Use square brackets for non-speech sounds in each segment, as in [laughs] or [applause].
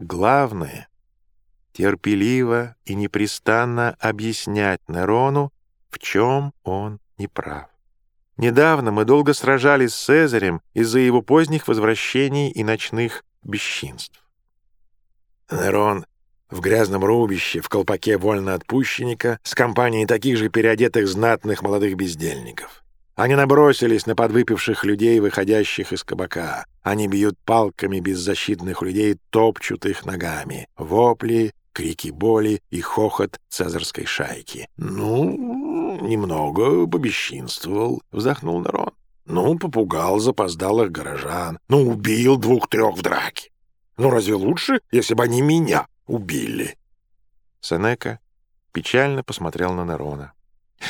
главное — терпеливо и непрестанно объяснять Нерону, в чем он неправ. Недавно мы долго сражались с Цезарем из-за его поздних возвращений и ночных бесчинств. Нерон в грязном рубище, в колпаке вольноотпущенника, с компанией таких же переодетых знатных молодых бездельников. Они набросились на подвыпивших людей, выходящих из кабака. Они бьют палками беззащитных людей, топчут их ногами. Вопли, крики боли и хохот цезарской шайки. «Ну, немного побесчинствовал», — вздохнул Нерон. «Ну, попугал запоздалых горожан. Ну, убил двух-трех в драке. Ну, разве лучше, если бы они меня убили?» Сенека печально посмотрел на Нерона.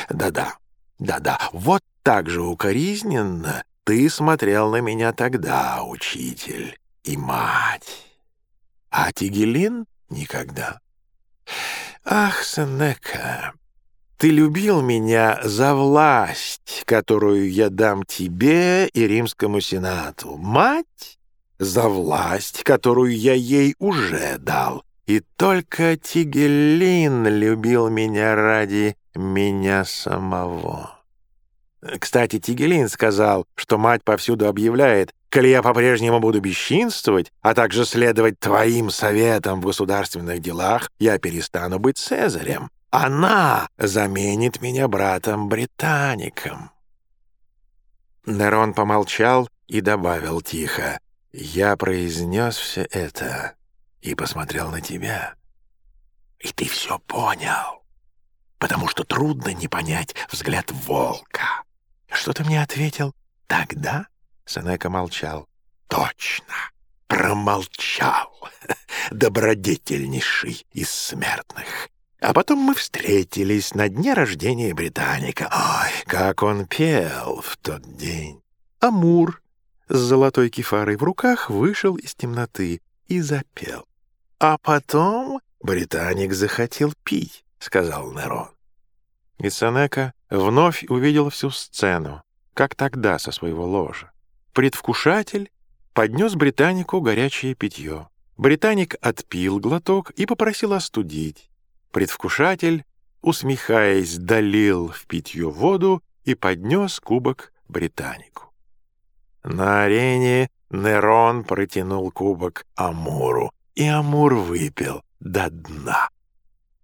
«Да-да, да-да, вот так же укоризненно ты смотрел на меня тогда, учитель, и мать. А Тигелин никогда. Ах, Сенека, ты любил меня за власть, которую я дам тебе и римскому сенату. Мать — за власть, которую я ей уже дал. И только Тигелин любил меня ради меня самого. Кстати, Тигелин сказал, что мать повсюду объявляет, «Коли я по-прежнему буду бесчинствовать, а также следовать твоим советам в государственных делах, я перестану быть Цезарем. Она заменит меня братом-британиком». Нерон помолчал и добавил тихо, «Я произнес все это и посмотрел на тебя, и ты все понял, потому что трудно не понять взгляд волка». «Что ты мне ответил тогда?» Сенека молчал. «Точно! Промолчал! [laughs] Добродетельнейший из смертных!» А потом мы встретились на дне рождения Британика. Ой, как он пел в тот день! Амур с золотой кефарой в руках вышел из темноты и запел. А потом Британик захотел пить, — сказал Нерон. И Сенека вновь увидел всю сцену, как тогда со своего ложа. Предвкушатель поднес британику горячее питье. Британик отпил глоток и попросил остудить. Предвкушатель, усмехаясь, долил в питье воду и поднес кубок британику. На арене Нерон протянул кубок Амуру, и Амур выпил до дна.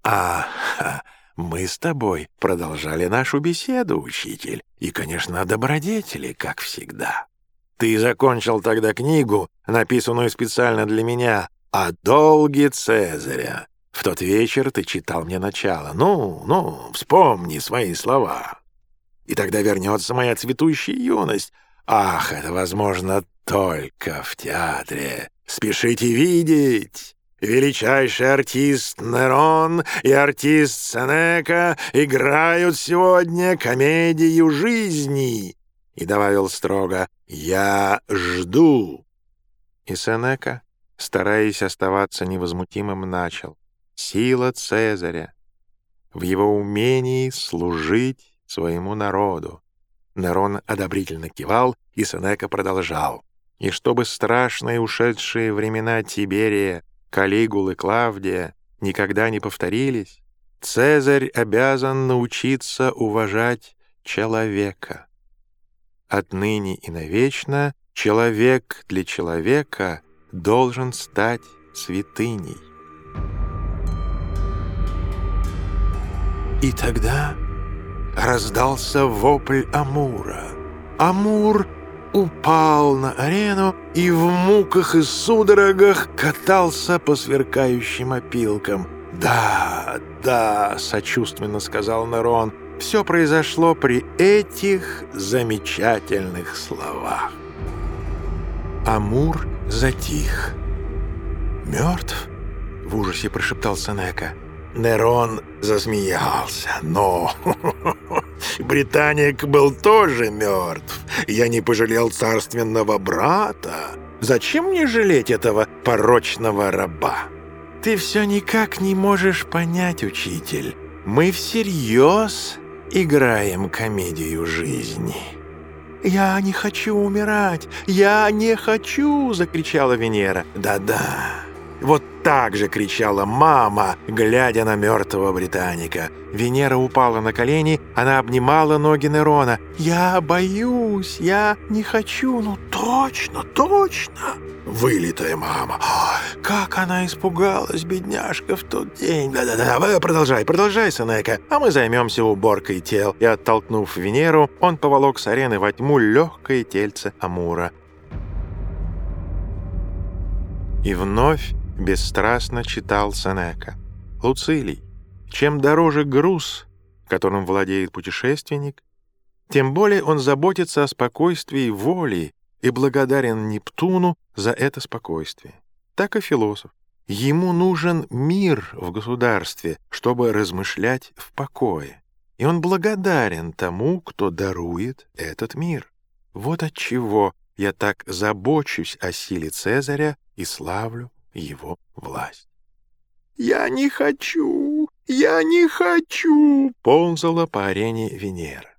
А мы с тобой продолжали нашу беседу, учитель, и, конечно, добродетели, как всегда. Ты закончил тогда книгу, написанную специально для меня, о долге Цезаря. В тот вечер ты читал мне начало. Ну, ну, вспомни свои слова. И тогда вернется моя цветущая юность. Ах, это возможно только в театре. Спешите видеть. Величайший артист Нерон и артист Сенека играют сегодня комедию жизни. И добавил строго «Я жду». И Сенека, стараясь оставаться невозмутимым, начал «Сила Цезаря в его умении служить своему народу». Нерон одобрительно кивал, и Сенека продолжал. «И чтобы страшные ушедшие времена Тиберия Калигул и Клавдия никогда не повторились, Цезарь обязан научиться уважать человека. Отныне и навечно человек для человека должен стать святыней. И тогда раздался вопль Амура. Амур упал на арену и в муках и судорогах катался по сверкающим опилкам. «Да, да», — сочувственно сказал Нерон, — «все произошло при этих замечательных словах». Амур затих. «Мертв?» — в ужасе прошептал Сенека. Нерон засмеялся. «Но Британик был тоже мертв. Я не пожалел царственного брата. Зачем мне жалеть этого порочного раба? Ты все никак не можешь понять, учитель. Мы всерьез играем комедию жизни. «Я не хочу умирать! Я не хочу!» — закричала Венера. «Да-да, Вот так же кричала мама, глядя на мертвого британика. Венера упала на колени, она обнимала ноги Нерона. «Я боюсь, я не хочу, ну точно, точно!» Вылитая мама. Как она испугалась, бедняжка, в тот день. Да-да-да, продолжай, продолжай, Сенека, а мы займемся уборкой тел. И, оттолкнув Венеру, он поволок с арены во тьму легкое тельце Амура. И вновь бесстрастно читал Сенека. Луцилий, чем дороже груз, которым владеет путешественник, тем более он заботится о спокойствии воли и благодарен Нептуну за это спокойствие. Так и философ. Ему нужен мир в государстве, чтобы размышлять в покое. И он благодарен тому, кто дарует этот мир. Вот отчего я так забочусь о силе Цезаря и славлю его власть. «Я не хочу! Я не хочу!» — ползала по арене Венера.